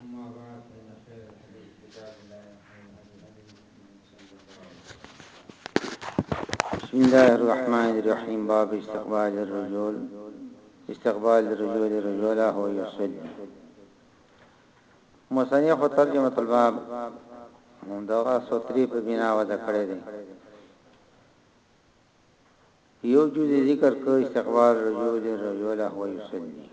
اما بعد فان خير الحديث كتاب الله وخير الهدي هدي محمد صلى الله عليه وسلم بسم الله الرحمن الرحيم باب استقبال الرجل استقبال الرجل رجلا هو يصلي مصنف ترجمه الباب هم دا سوتری په بنا ودا کړی دی یو جز ذکر کو استقبال رجل رجلا هو يصلي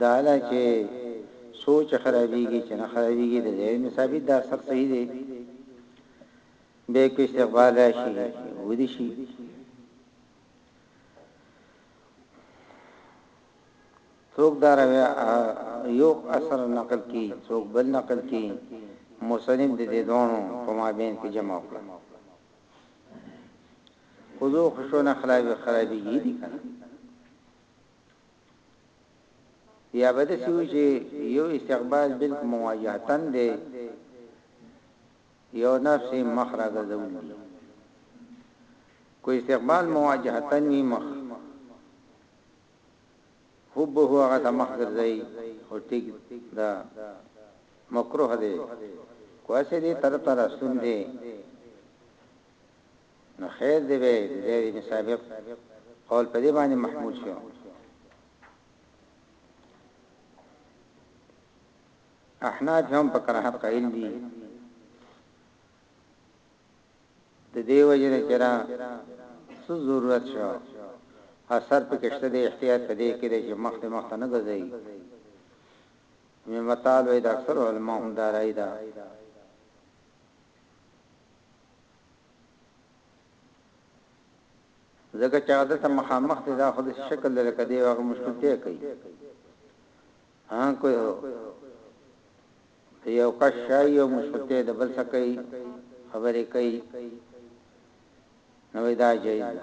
دا ده چه سوچ خرابیږی چه نه خرابیږی د زیوی نه ثابت ده سخت صحیح دی بیک په استقبال راشی ودی شی څوک دا روی یو اثر نقل کی څوک بل نقل کی مصنف د دې دونو په مابین کې جمع کړ خذو خشونه خرابی خرابی دي کنه یا به داسې وي چې یو استقبال بلک مواجهتا دی یو نفس مخ را ګرځول دي کو استقبال مواجهتا وي مخ حب هو هغه ته مخ ګرځي او ټیک دا مکروه دی کوسه دې تر تر سن دي نو خیر دی وی د زید ابن سابق قول په دې باندې محمول شو احناف هم په کراهت قائل دي د دې وجه نه چرا څه ضرورت شو اثر په کشته د احتیاط په دې کې د مخ د مخ نه غځي مې مطالب د اکثر علماء هم دارای ده دا ځکه چې هغه دته مخامخ دی دا خو د شکل دی لکه دی هغه مشکلته کوي ها کوي ته یو کش شای او مشکلته د بل څه کوي خبرې کوي نو دا جایز ده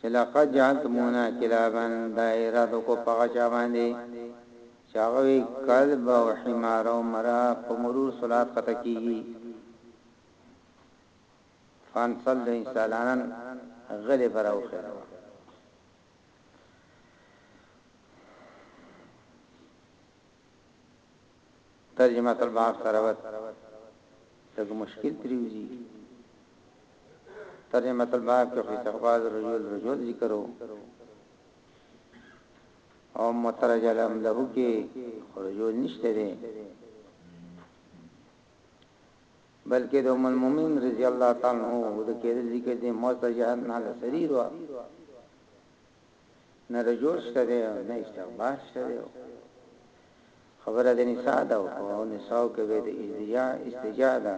چې لقد جعلتمونا کلابا دا رد وکړو په هغه چا باندې چې هغه وي کلب او حمار او مرا په مرور صلات خطا کیږي فانصل د انسانانن غلې براو خیر ترجمة البحر ته راوت لږ مشکل ترې وځي ترجمة البحر کې خو استخبار رجل رجل ذکر او مترجل هم له کې رجل نشته دی بلکې د ام المؤمنین رضی الله تعالی عنها د کېدل ذکر دي متجهن علی سریر وا نه رجوع شته دی او نه استغبار شته دی او خبره د نساء ده او په نساء کې به د ازدجاع استجاع ده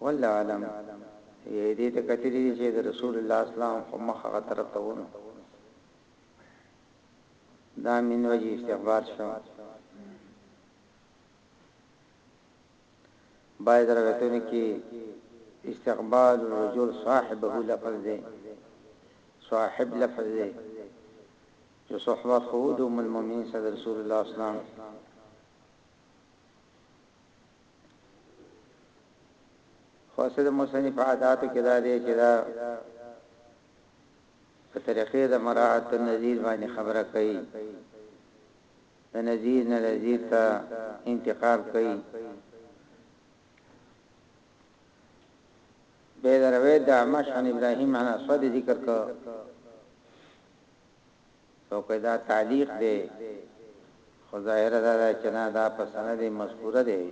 والله علم یې دې ته کتلې چې د رسول الله اسلام خو مخه طرف ته ونه دا من وجه استغبار شو باید روایتونو کې استقبال الرجل صاحبه لفظ دی صاحب لفظ دی چې صحبت خو د ام المؤمنین صدر رسول الله اسلام خاصه د مصنف عاداتو کې دا دی چې دا په طریقې د مراعات النذیر باندې خبره کوي د نظیر نه نظیر ته انتقال کوي به د روایت د عمش عن ابراهیم عن اسود ذکر کو سو کدا تعلیق دی خو ظاهر دا ده چې نه دا په سند مذکوره دی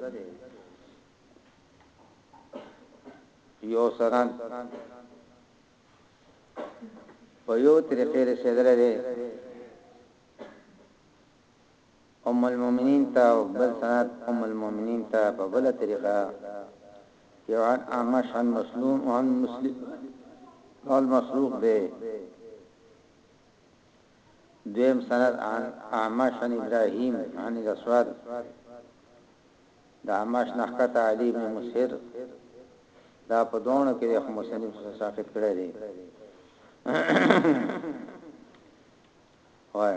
یو سند په يو طريقې رسيدلی دی ام المؤمنين ته او بل سند ام المؤمنين ته په بل طريقه يو عن اعمش عن مسلوم عن مسلم قال مسروق دی دویم سند عن اعمش عن ابراهيم عن الاسود د اعمش نه ښکته علي ابن مسهر دا په دواړو کې دی خو مصنف څه ساقط کړی دی وای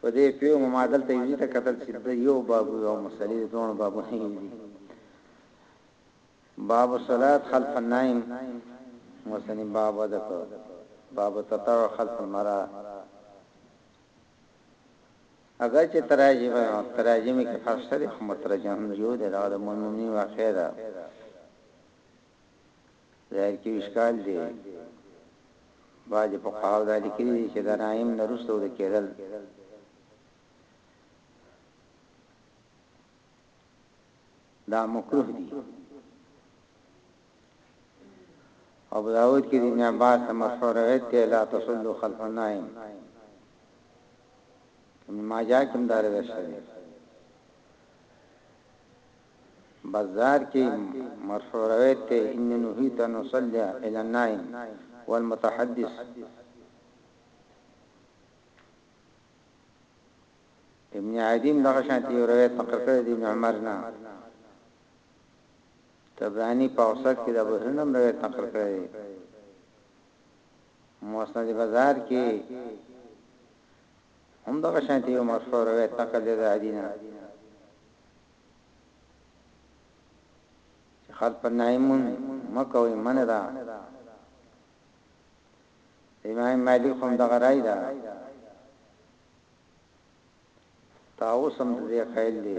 په دې پوه مه ما دلته یوځي ته کتل چې د یو بابو او مصلي د دواړو بابو نه یو دي باب الصلات خلف النائم مصنف باب وده کو باب التطوع خلف المرأه اگر چې تراجم تراجم کې فرق سره خو مترجم یو دی دا د مؤمنین واقع ده ظاهر کې اشکال دی بعض فقهاو دا لیکلي دي چې د نائم نه رسته ود کېدل دا مکروه دي ابو داود کې د ابن عباس مرفوع روایت دی لا تصلوا خلف النائم ابن ماجه کې هم دا روایت شته بزار کی مرفوع روایت ته انی نهیت ان اصلی الی النائم والمتحدث ابن عدیم دغه شانتی یو روایت نقل کړی دی ابن عمر نه تبرانی په اوسط کې د ابو هرنم روایت نقل کړی دی مسند بازار کې هم دغه شانتی یو مرفوع روایت نقل دی د عدینا چې خلق پر نایمون مکوي من دا امام مالک هم دغه رائے ده تاوس هم دې خیال دی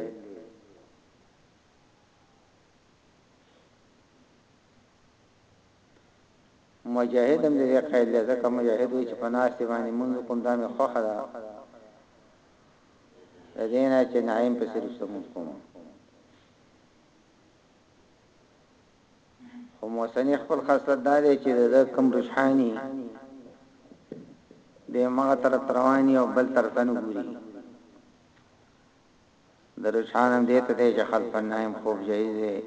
مجاهد هم دې خیال دی ځکه مجاهد وی چې پناست باندې مونږ کوم دامه خوخه ده د دې نه چې نعیم پسې رسته مونږ کوم خو موسنی خپل خاصلت دا دی چې د کم رجحانی د مغه تر رواني او بل تر تنو ګوري د رجحان هم دې ته دی چې خلف نایم خوب جایز دی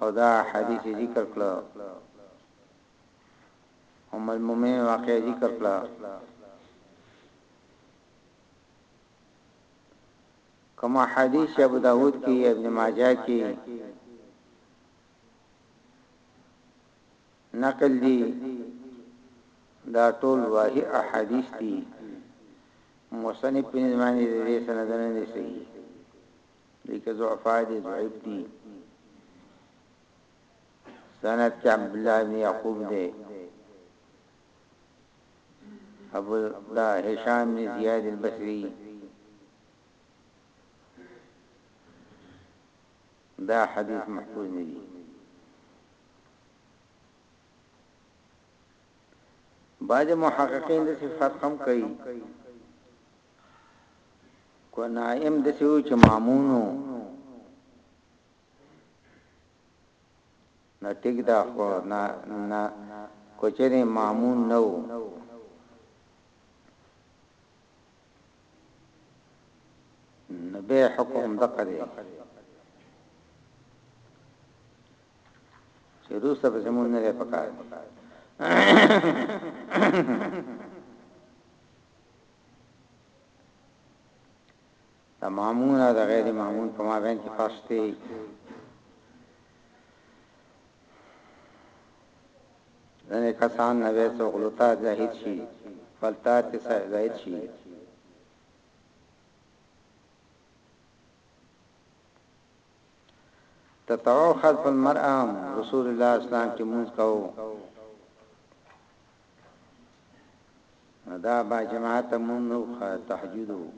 او دا حدیث ذکر کړو ام المؤمنین واقعه ذکر کړه کما حدیث ابو داود کې ابن ماجه کې نقل دي دا ټول واهي احادیث دي مصنف په زمانه دې سندونه نه صحیح لیکه ضعفا دي ضعیف دي سند کې عبدالله بن یعقوب دی ابو دا هشام بن زیاد البصری دا حدیث محفوظ نه دی بعض محققین د صفات کم کوي کو نائم د سیو چې مامونو نو ټیک دا خو نه نه کوچری مامون نه وو نو به حکم دقه دی چې روس په زمون نه پکار دی د مامون او د غیر مامون په مابین کې فرق شته ځنې کسان نوې څو غلطه زاهد شي فلتا ته زاهد شي تطوع خلف المرأه رسول الله اسلام کې مونږ کوو نو دا با جماعت مون نو تحجد وو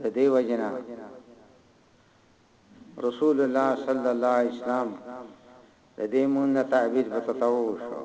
د دې وجنا رسول الله صلی الله علیه وسلم د دې مون نه تعبیر په تطوع شو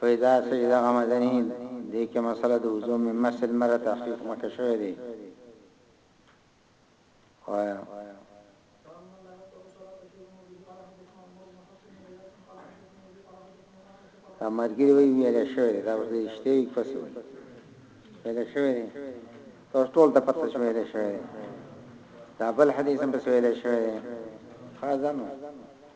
فیضا سه چې دغه مدني دې کې مسله د وضوء من مس المرأة تحقیق مکه شوی دی وایا دا مرګري وی ویل شوی دا ورته اشته یک پس وی ویل شوی دی تاسو ټول ته پته شوی ویل شوی دا بل حدیث هم پس ویل شوی دی خازنو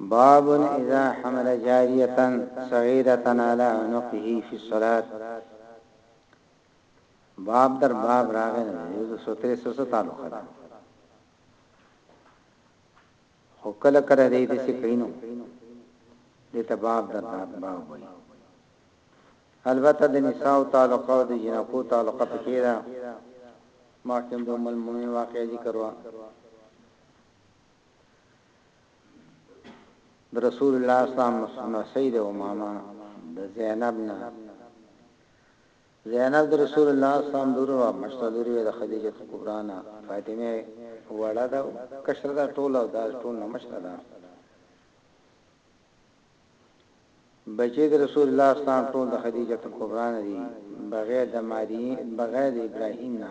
باب اذا حمل جاریه صغیرة علی عنقه فی الصلاة باب در باب راغی نه یو د سوترې سره تعلق ده خو کله کله دې د څه کینو دې ته باب در باب وای البته د نساء تعلق او د جنکو تعلق پکې ده ما کوم د مل مومن واقعي ذکر وا د رسول الله اسلام مسعی د امامه د زینب نه زینب د رسول الله اسلام لور او مشته لور د خدیجه کبرا نه فاطمه وړه ده کشر ده ټول او دا ټول نه مشته ده بچی د رسول الله اسلام ټول د خدیجه کبرا نه دي بغیر د ماری بغیر د ابراهیم نه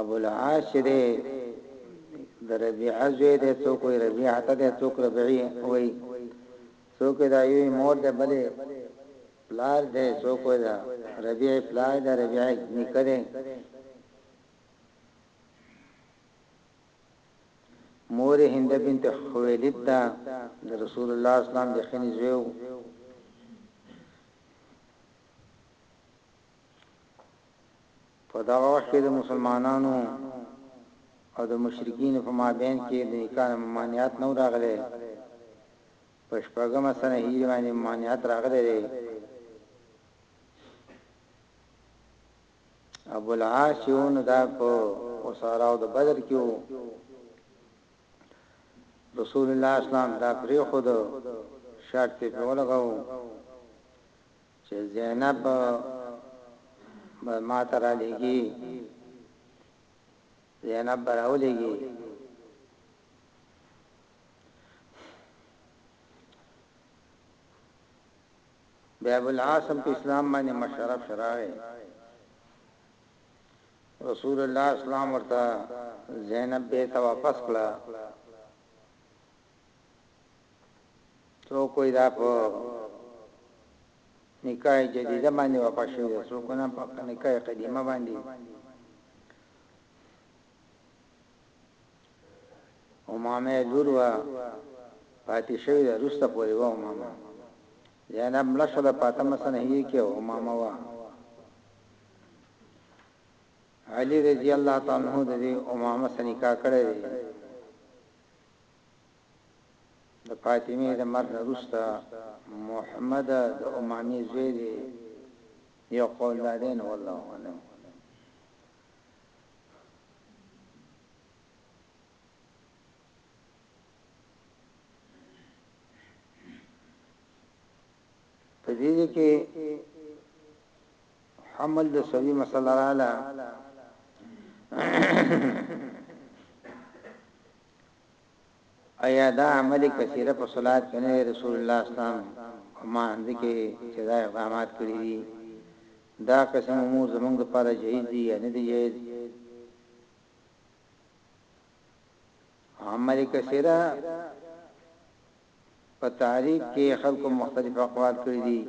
ابو العاص چې دی د ربيعه زوی دی څوک وي ربيعه ته دی څوک ربيعي وي څوک دا یوې مور ده بلې پلار ده څوک دا ربيعه پلار ده ربيعه نیکه ده مور هند بنت خویلد ده د رسول الله اسلام د خنځو په دغه وخت کې د مسلمانانو او د مشرکینو په مابین کې د نکاح نه ممانعت نه و راغلی، په شپږمه سنه هجري باندې ممانعت راغلی دی. ابوالعاص چې و نو دا په اساراو د بدر کې و، رسول الله اسلام دا پرېښود، شرط یې پرې ولګاوه، چې زینب به ما ته را لېږي زینب به راولېږي بیا ابو العاص په اسلام باندې مشرف شراوي رسول الله اسلام ورته زینب به ته واپس کړه څوک وایي دا په نکاح جدیده باندې وقع شوی ده څوک نه په نکاح قدیمه باندې امامه لور وا پاتې شوی ده رسته پورې و امامه زینب مړه شو د فاطمه سره هي کې امامه وا علی رضی الله تعالی عنہ د امامه سره نکاح کړی دی د فاطمه د مرګ وروسته محمد د امامي زوی دی یو قول دا دی نو والله اعلم په دې کې حمل د سوي مسله رااله ایا دا عمل کثیره په صلات کې نه دی رسول الله اسلام په مانځ کې چې دا اقدامات کړی دي دا قسم امور زمونږ لپاره جایز دي یا نه دي جایز عمل کثیره په تعریف کې خلکو مختلف اقوال کړی دي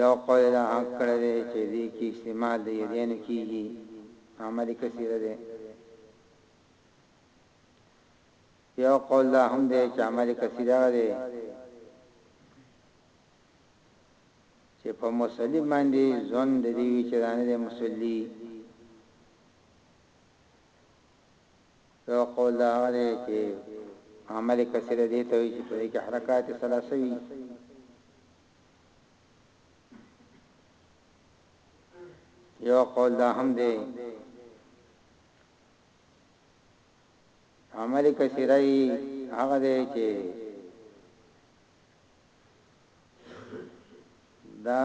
یو قول یې دا هم کړی دی چې دوی کې استعمال د یدینو کیږي عمل یې کثیره دی یو قول دا هم دی چې عمل یې کثیر هغه دی چې په مصلی باندې ځون د دې وی چې دانه د مصلی یو قول دا هغه دی چې عمل کثیر دی ته وی چې په دې کې حرکت ثلاثوي یو قول دا هم دی عمل کثیره هغه دی چې دا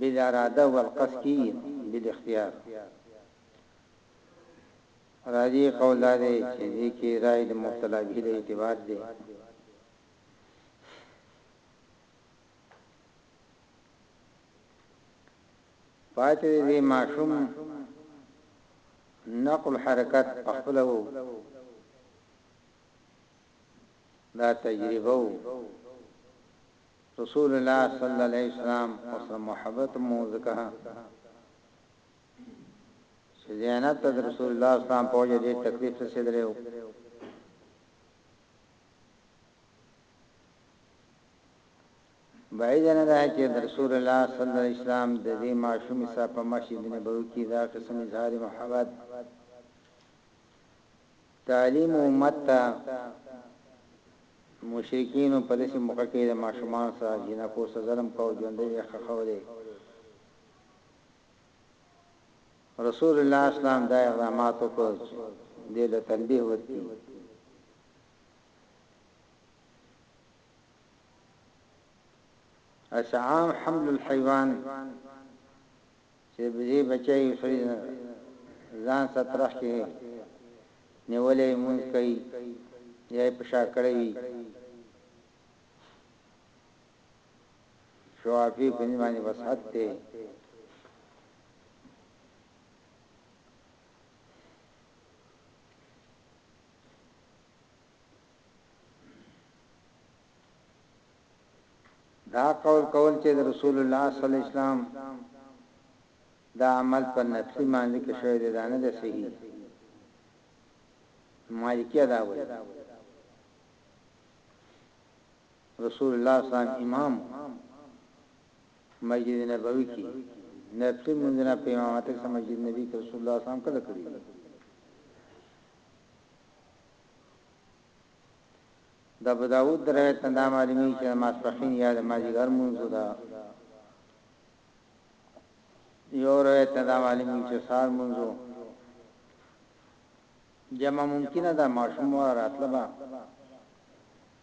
بل اراده والقصد کی بل اختیار راځي قول دا دی چې دې کې رائد مبتلا به له اعتبار دی پاتې دې ماشوم نقل حرکت خپلو دا تجربه وو رسول الله صلی الله علیه وسلم او سره محبت مو زکه سجانت رسول الله صلی الله علیه وسلم په وجه دې تکلیف رسیدلو بعيد نه ده چې د رسول الله صلی الله علیه وسلم د دې ماشومې سره په مسجد نبوي کې دا قسم اظهار محبت، تعلیم امت ته مشرکین په داسې موقع کې د ماشومان سره جنکو سره ظلم کاو ژوندې ښخولې رسول الله اسلام دا اقدامات وکړل چې دې له تنبیه ورکړي اس عام حمل الحيوان چې بجې بچي سړي ځان سترخ کې نیولې مونږ کوي یې پښا کړی شوافی په دې باندې وسعت دی دا قول کول چې رسول الله صلی الله علیه وسلم دا عمل په نفلی باندې کې شوی دی دا نه دی صحیح مالکی دا وایي رسول الله صلی الله علیه وسلم امام مسجد نبوی کی نفلی منځونه په امامت کې مسجد نبی کې رسول الله صلی الله علیه وسلم کله کړی د ابو داود روایت دا معلومی چې ماسپخین یا د ماجیګر مونږ دا یو روایت دا معلومی چې سار مونږ جمع ممکنه ده ماشوم راتلبا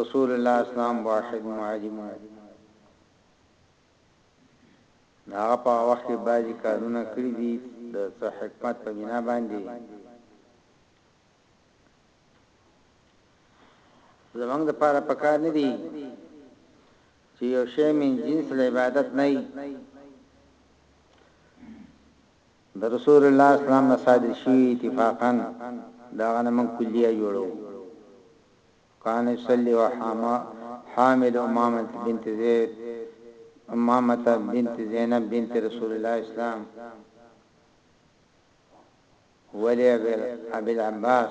رسول الله اسلام واحد معلم وو د هغه په وخت کې بعضی کارونه کړی دي د څه حکمت په بنا باندې زمنګ د پاره پکار نه دي چې یو شی من جنس عبادت نه د رسول الله اسلام نه صادر شوي اتفاقا د هغه نه موږ کلیه جوړوو کان یصلی و حامل امامة بنت زید امامة بنت زینب بنت رسول الله اسلام ولی ابی العباس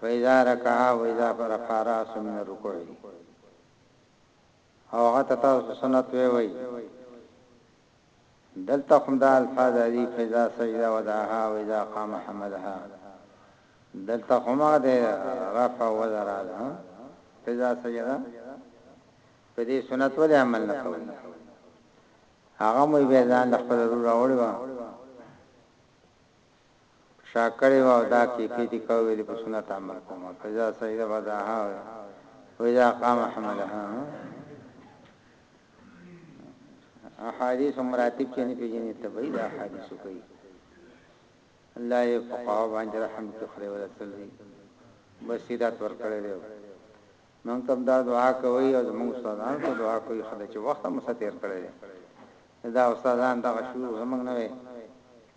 فاذا رکع واذا فرغ راسه من الرکوع دي او هغه ته تاسو سنت وی وی دلته هم دا الفاظ دي فاذا سجد ودعها واذا قام حمدها دلته هم هغه ده رفع وذرا ده فاذا سجد په دې سنت ولې عمل نه کوي هغه مې به ځان خپل رور راوړی شا کړی وه او دا کیفی دی که ویلی په سنت عمل کوم فاذا صعد فدعها واذا قام حملها احادیث مراتب چې نه پیژنې ته به دا احادیث کوي الله یې فقاو باندې رحم کې خړې ورسل دي بس سیدا تور کړی دی مونږ کوم دا دعا کوي او موږ استادان ته دعا کوي خدای چې وخت مو ستیر کړی دا استادان دا شروع زمنګ نه وي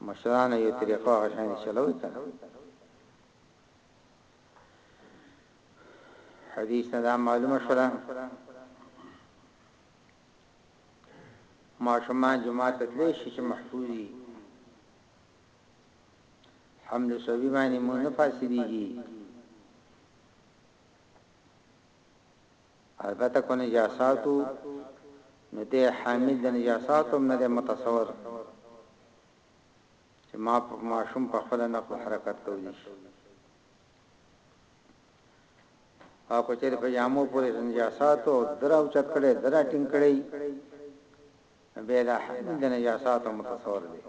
مشرانو یو طریقه هغه شان چلوي کنه حدیث نه دا معلومه شوه ماشومان جمعه ته تللی شي چې محفوظي حمل سوي باندې مونږ نه فاسديږي البته که نجاسات وو نو دی حامل د نجاساتو هم نه دی متصور چې ما په ماشوم په خپل نقل حرکت کولی شي او که چېرې په جامو پورې نجاساتو دراو چت کړي درا ټینګ کړي به دا حامل د نجاساتو متصور دی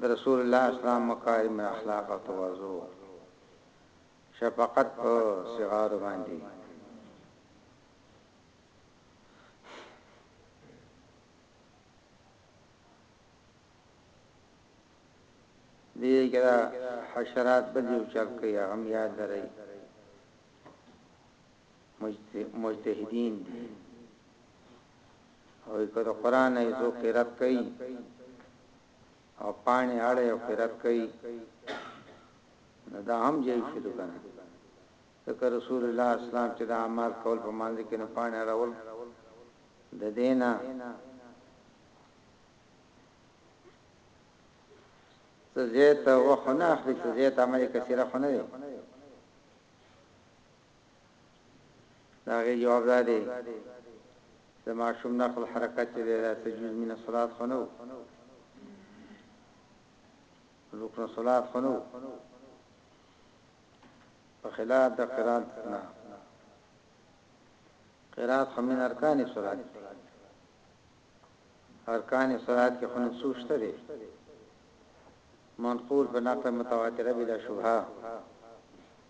د رسول الله اسلام مکارم الاخلاق او تواضع شفقت په صغارو باندې دې ګرا حشرات بجو چل کې هم یاد لري مجتهدین دي او که د قران نه څوک قرات کوي او پانی اړه او قرات کوي نو دا هم جاي شي دکنه ځکه رسول الله اسلام چې د اعمال کول په مانځ کې نه پانی اړول د دینا ته زیت وخنه اخلي ته زیت عمل کثیره خنه دی د هغې جواب دا دی چې د ماشوم نقل حرکت چې دی دا تجویز من الصلات خو نه و، رکن الصلات خو نه و، په خلاف د قرات نه، قرات خو من ارکان الصلات دی، ارکان الصلات کې خو نسو شته دی، منقول په نقل متواتره بلا شبهه.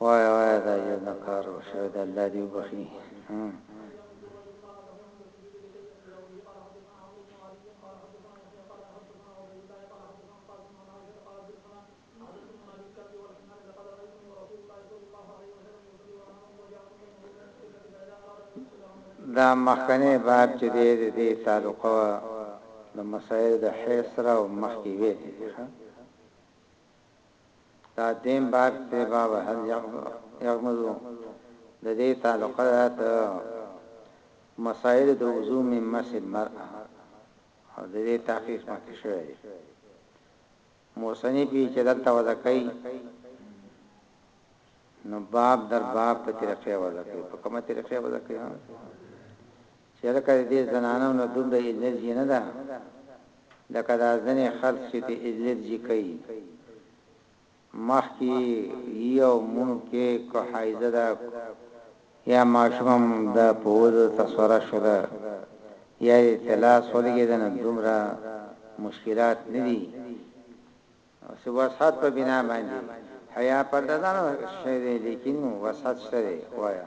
وای وای دا یو نکار شوی د الله دی وبخي دا مخکنی باب چې دی د دې تعلقه وه د مسایلو د حیض سره او مخکې ویلي دي ښه دا دیم باب چې باب هل یغمزو د دې تعلقه ده د مسایل د وضو من مس المرأه او د دې تحقیق مکه شوی دی مصنفي چې دلته وضع کوي نو باب در باب په طریقې وضع کوي په کومه طریقې وضع کوي چې لکه دې زنانو نه دومره انرژي نه ده لکه دا ځنې خلک چې ته انرژي کوي مخکې یو مونږ کې کو حایزه ده يا ماشوم هم د پوزو ته سوره شو ده يا دې ته لاس ولګيده نو دومره مشکلات نه دي څه وسعت په بنا باندې حيا پرده ده نو شوي دي ليکن وسعت شته دي وايا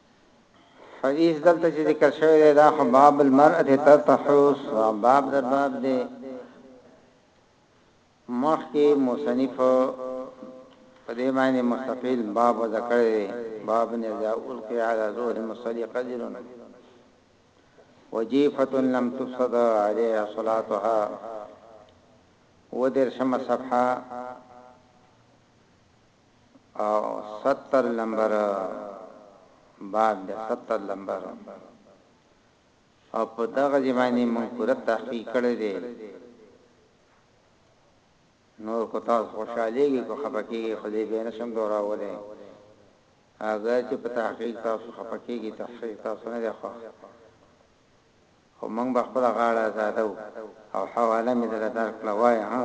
حدیث دلته چې ذکر شوی دی دا خو باب المرأه تتحوس باب در باب دی مخ کې مصنف په دې باندې مستقیل باب ذکر دی باب نه ذا القی علی ظهر مصلی قدر وجیفه لم تفسد علیها صلاتها ودر شمه صفحه او ستر لمبر باب د ستر لمبر او په دغه ځبانی مونږ پوره تحقیق کړی دی نور کو تاسو خوشاليږي کو خپکیږي خو دې به نشم دوراوله اگر چې په تحقیق تاسو خپکیږي تحقیق تاسو نه دی خو خو موږ به خپله غاړه ازاده وو او حواله مې دله درکړه وایه هم.